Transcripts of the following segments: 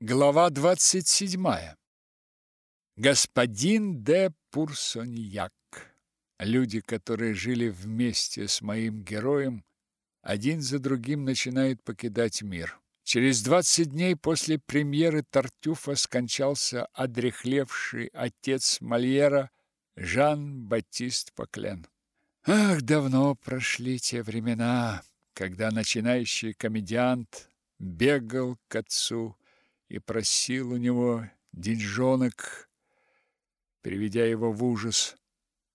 Глава 27. Господин де Пурсоньяк. Люди, которые жили вместе с моим героем, один за другим начинают покидать мир. Через 20 дней после премьеры Тартюфа скончался одряхлевший отец Мольера Жан-Батист Поклен. Ах, давно прошли те времена, когда начинающий комедиант бегал к отцу и просил у него деньжонок, приведя его в ужас.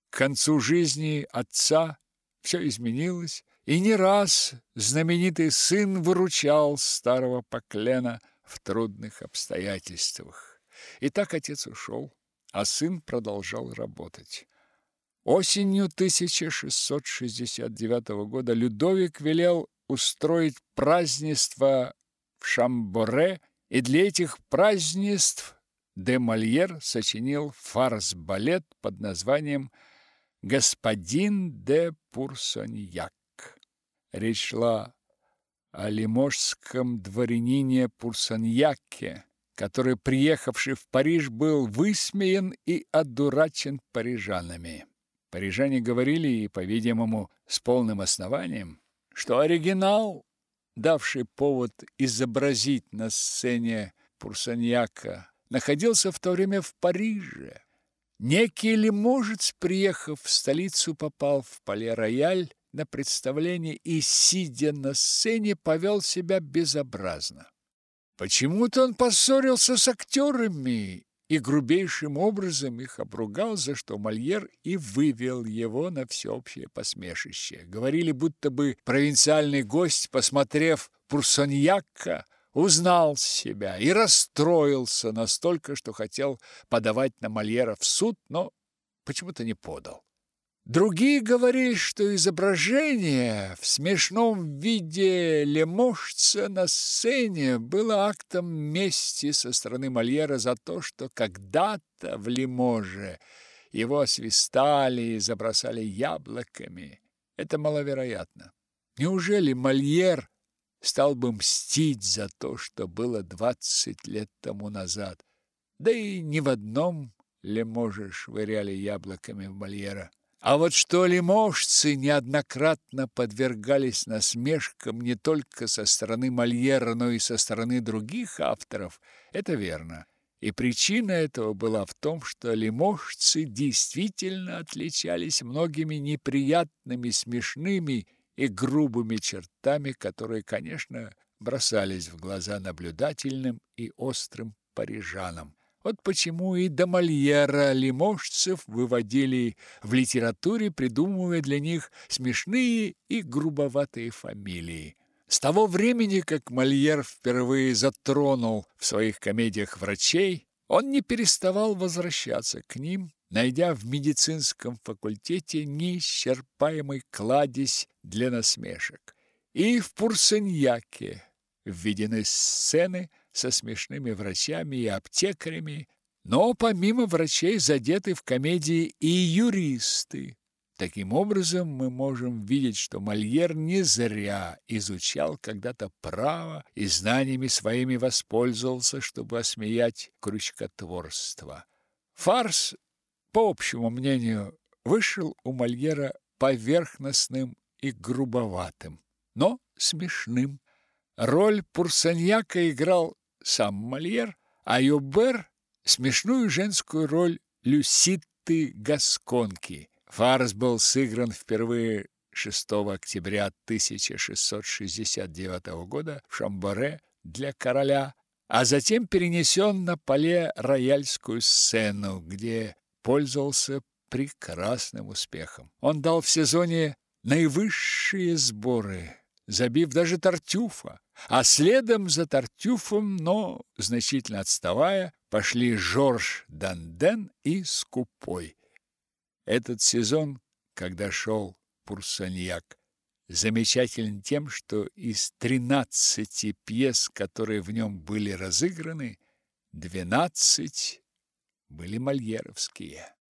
К концу жизни отца все изменилось, и не раз знаменитый сын выручал старого поклена в трудных обстоятельствах. И так отец ушел, а сын продолжал работать. Осенью 1669 года Людовик велел устроить празднество в Шамборе и для этих празднеств де Мольер сочинил фарс-балет под названием «Господин де Пурсоньяк». Речь шла о лиможском дворянине Пурсоньяке, который, приехавший в Париж, был высмеян и одурачен парижанами. Парижане говорили, и, по-видимому, с полным основанием, что оригинал давший повод изобразить на сцене Пурсаньяка, находился в то время в Париже. Некий лиможец, приехав в столицу, попал в Пале-Рояль на представление и, сидя на сцене, повел себя безобразно. Почему-то он поссорился с актерами и грубейшим образом их обругал, за что Мольер и вывел его на всеобщее посмешище. Говорили, будто бы провинциальный гость, посмотрев Пурсоньяка, узнал себя и расстроился настолько, что хотел подавать на Мольера в суд, но почему-то не подал. Другие говорили, что изображение в смешном виде леможца на сцене было актом мести со стороны Мольера за то, что когда-то в Лиможе его освистали и забросали яблоками. Это маловероятно. Неужели Мольер стал бы мстить за то, что было двадцать лет тому назад? Да и ни в одном Леможе швыряли яблоками в Мольера. А вот что лиможцы неоднократно подвергались насмешкам не только со стороны Мольера, но и со стороны других авторов, это верно. И причина этого была в том, что лиможцы действительно отличались многими неприятными, смешными и грубыми чертами, которые, конечно, бросались в глаза наблюдательным и острым парижанам. Вот почему и до Мольера лиможцев выводили в литературе, придумывая для них смешные и грубоватые фамилии. С того времени, как Мольер впервые затронул в своих комедиях врачей, он не переставал возвращаться к ним, найдя в медицинском факультете неисчерпаемый кладезь для насмешек. И в Пурсеньяке введены сцены – со смешными врачами и аптекарями, но помимо врачей задеты в комедии и юристы. Таким образом, мы можем видеть, что Мольер не зря изучал когда-то право и знаниями своими воспользовался, чтобы осмеять крючкотворство. Фарс, по общему мнению, вышел у Мольера поверхностным и грубоватым, но смешным. Роль Пурсаньяка играл сам Мольер, а Юбер – смешную женскую роль Люситты Гасконки. Фарс был сыгран впервые 6 октября 1669 года в Шамборе для короля, а затем перенесен на поле рояльскую сцену, где пользовался прекрасным успехом. Он дал в сезоне наивысшие сборы, забив даже Тартюфа. А следом за Тартюфом, но значительно отставая, пошли Жорж Данден и Скупой. Этот сезон, когда шел Пурсаньяк, замечателен тем, что из тринадцати пьес, которые в нем были разыграны, двенадцать были мольеровские.